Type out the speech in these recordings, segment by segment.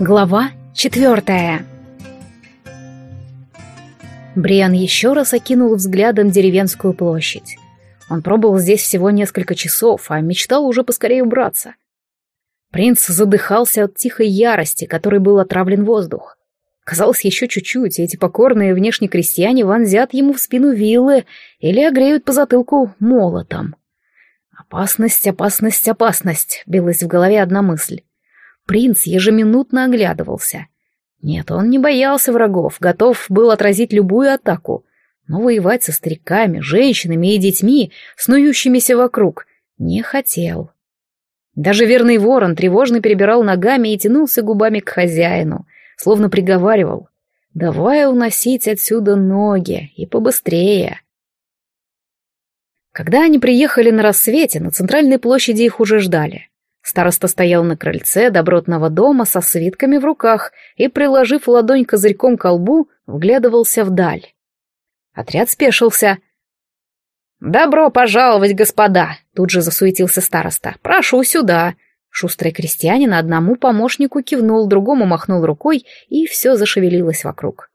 Глава четвертая Бриан еще раз окинул взглядом деревенскую площадь. Он пробыл здесь всего несколько часов, а мечтал уже поскорее убраться. Принц задыхался от тихой ярости, которой был отравлен воздух. Казалось, еще чуть-чуть, и эти покорные внешне крестьяне вонзят ему в спину вилы или огреют по затылку молотом. «Опасность, опасность, опасность!» — билась в голове одна мысль. Принц ежеминутно оглядывался. Нет, он не боялся врагов, готов был отразить любую атаку, но воевать со стариками, женщинами и детьми, снующимися вокруг, не хотел. Даже верный ворон тревожно перебирал ногами и тянулся губами к хозяину, словно приговаривал «Давай уносить отсюда ноги и побыстрее». Когда они приехали на рассвете, на центральной площади их уже ждали. Староста стоял на крыльце добротного дома со свитками в руках и, приложив ладонь козырьком к колбу, вглядывался вдаль. Отряд спешился. «Добро пожаловать, господа!» — тут же засуетился староста. «Прошу сюда!» Шустрый крестьянин одному помощнику кивнул, другому махнул рукой, и все зашевелилось вокруг.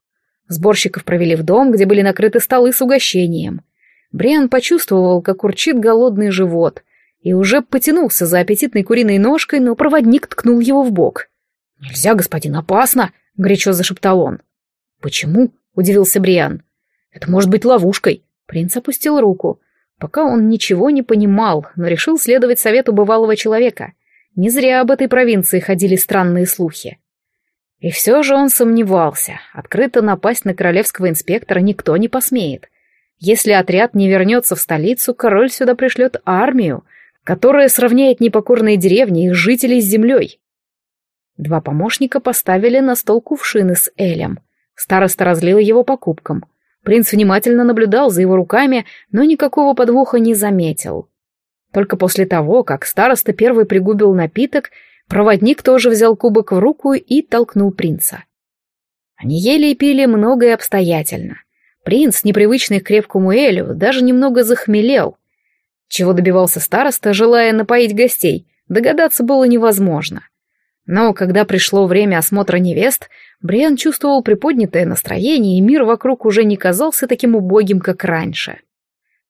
Сборщиков провели в дом, где были накрыты столы с угощением. Бриан почувствовал, как урчит голодный живот — и уже потянулся за аппетитной куриной ножкой, но проводник ткнул его в бок. «Нельзя, господин, опасно!» — горячо зашептал он. «Почему?» — удивился Бриан. «Это может быть ловушкой». Принц опустил руку. Пока он ничего не понимал, но решил следовать совету бывалого человека. Не зря об этой провинции ходили странные слухи. И все же он сомневался. Открыто напасть на королевского инспектора никто не посмеет. Если отряд не вернется в столицу, король сюда пришлет армию, которая сравняет непокорные деревни и жителей с землей. Два помощника поставили на стол кувшины с элем. Староста разлил его по кубкам. Принц внимательно наблюдал за его руками, но никакого подвоха не заметил. Только после того, как староста первый пригубил напиток, проводник тоже взял кубок в руку и толкнул принца. Они ели и пили много и обстоятельно. Принц, непривычный к крепкому элю, даже немного захмелел — чего добивался староста, желая напоить гостей, догадаться было невозможно. Но когда пришло время осмотра невест, Бриан чувствовал приподнятое настроение, и мир вокруг уже не казался таким убогим, как раньше.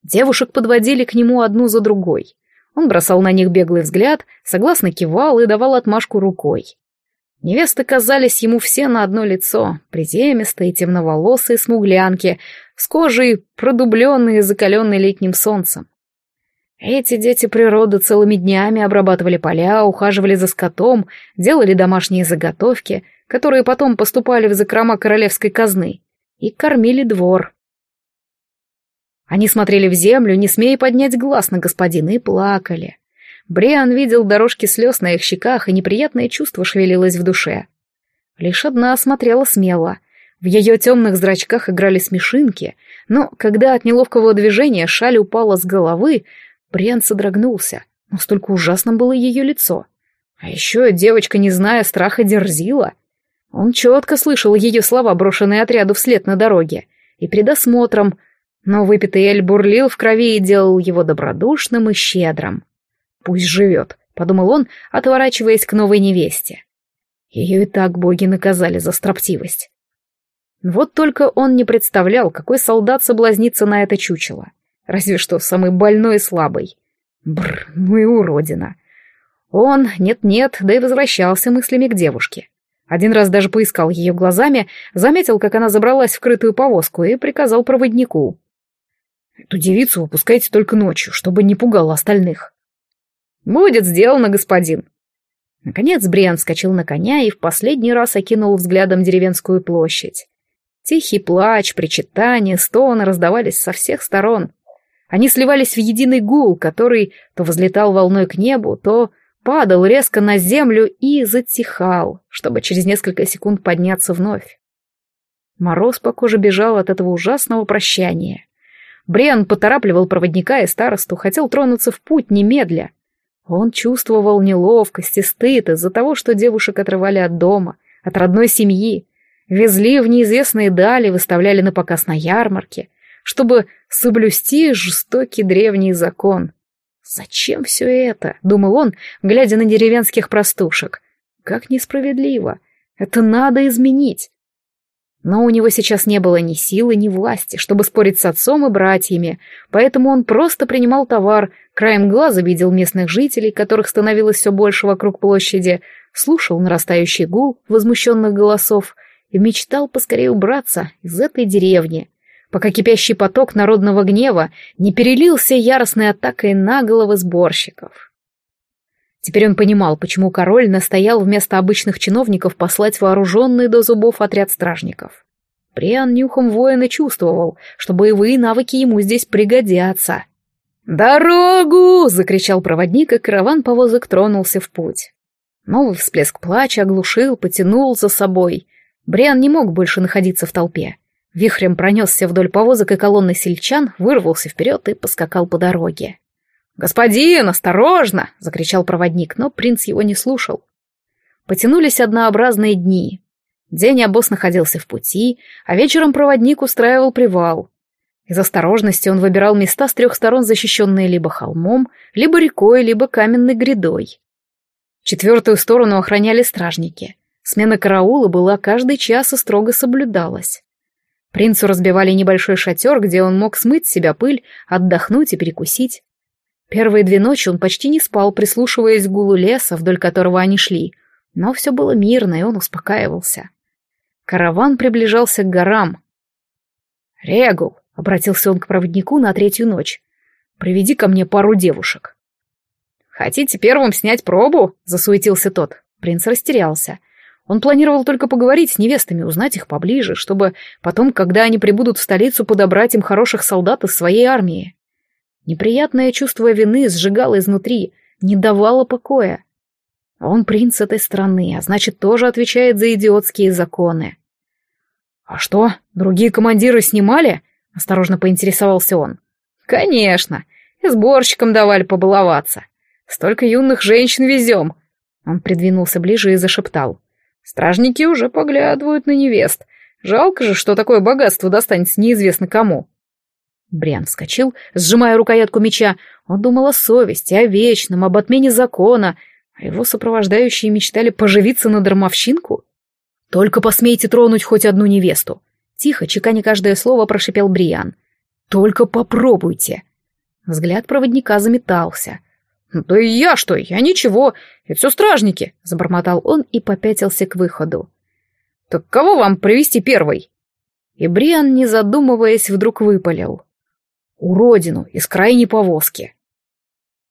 Девушек подводили к нему одну за другой. Он бросал на них беглый взгляд, согласно кивал и давал отмашку рукой. Невесты казались ему все на одно лицо, приземистые, темноволосые смуглянки, с кожей продубленные, закаленной летним солнцем. Эти дети природы целыми днями обрабатывали поля, ухаживали за скотом, делали домашние заготовки, которые потом поступали в закрома королевской казны, и кормили двор. Они смотрели в землю, не смея поднять глаз на господина, и плакали. Бриан видел дорожки слез на их щеках, и неприятное чувство шевелилось в душе. Лишь одна смотрела смело. В ее темных зрачках играли смешинки, но когда от неловкого движения шаль упала с головы, Бриан содрогнулся. Настолько ужасным было ее лицо. А еще девочка, не зная страха, дерзила. Он четко слышал ее слова, брошенные отряду вслед на дороге. И перед осмотром. Но выпитый эль бурлил в крови и делал его добродушным и щедрым. «Пусть живет», — подумал он, отворачиваясь к новой невесте. Ее и так боги наказали за строптивость. Вот только он не представлял, какой солдат соблазнится на это чучело. Разве что самый больной и слабый. Бр, ну и уродина. Он, нет-нет, да и возвращался мыслями к девушке. Один раз даже поискал ее глазами, заметил, как она забралась в крытую повозку и приказал проводнику. «Эту девицу выпускайте только ночью, чтобы не пугала остальных». «Будет сделано, господин». Наконец Бриан вскочил на коня и в последний раз окинул взглядом деревенскую площадь. Тихий плач, причитания, стоны раздавались со всех сторон. Они сливались в единый гул, который то возлетал волной к небу, то падал резко на землю и затихал, чтобы через несколько секунд подняться вновь. Мороз по коже бежал от этого ужасного прощания. Бриан поторапливал проводника и старосту, хотел тронуться в путь немедля. Он чувствовал неловкость и стыд из-за того, что девушек отрывали от дома, от родной семьи, везли в неизвестные дали, выставляли на показ на ярмарке, чтобы соблюсти жестокий древний закон. «Зачем все это?» — думал он, глядя на деревенских простушек. «Как несправедливо! Это надо изменить. Но у него сейчас не было ни силы, ни власти, чтобы спорить с отцом и братьями, поэтому он просто принимал товар, краем глаза видел местных жителей, которых становилось все больше вокруг площади, слушал нарастающий гул возмущенных голосов и мечтал поскорее убраться из этой деревни, пока кипящий поток народного гнева не перелился яростной атакой на головы сборщиков. Теперь он понимал, почему король настоял вместо обычных чиновников послать вооруженный до зубов отряд стражников. Бриан нюхом воина чувствовал, что боевые навыки ему здесь пригодятся. «Дорогу!» — закричал проводник, и караван повозок тронулся в путь. Новый всплеск плача оглушил, потянул за собой. Бриан не мог больше находиться в толпе. Вихрем пронесся вдоль повозок и колонны сельчан, вырвался вперед и поскакал по дороге. «Господин, осторожно!» — закричал проводник, но принц его не слушал. Потянулись однообразные дни. День обоз находился в пути, а вечером проводник устраивал привал. Из осторожности он выбирал места с трех сторон, защищенные либо холмом, либо рекой, либо каменной грядой. Четвертую сторону охраняли стражники. Смена караула была каждый час и строго соблюдалась. Принцу разбивали небольшой шатер, где он мог смыть с себя пыль, отдохнуть и перекусить. Первые две ночи он почти не спал, прислушиваясь к гулу леса, вдоль которого они шли, но все было мирно, и он успокаивался. Караван приближался к горам. «Регул», — обратился он к проводнику на третью ночь, — «приведи ко мне пару девушек». «Хотите первым снять пробу?» — засуетился тот. Принц растерялся. Он планировал только поговорить с невестами, узнать их поближе, чтобы потом, когда они прибудут в столицу, подобрать им хороших солдат из своей армии. Неприятное чувство вины сжигало изнутри, не давало покоя. Он принц этой страны, а значит, тоже отвечает за идиотские законы. «А что, другие командиры снимали?» — осторожно поинтересовался он. «Конечно, и сборщикам давали побаловаться. Столько юных женщин везем!» Он придвинулся ближе и зашептал. «Стражники уже поглядывают на невест. Жалко же, что такое богатство достанется неизвестно кому». Бриан вскочил, сжимая рукоятку меча. Он думал о совести, о вечном, об отмене закона, а его сопровождающие мечтали поживиться на дармовщинку. «Только посмейте тронуть хоть одну невесту!» Тихо, чеканя каждое слово, прошипел Бриан. «Только попробуйте!» Взгляд проводника заметался. «Да и я что? Я ничего, это все стражники!» Забормотал он и попятился к выходу. «Так кого вам привести первой?» И Бриан, не задумываясь, вдруг выпалил уродину из крайней повозки.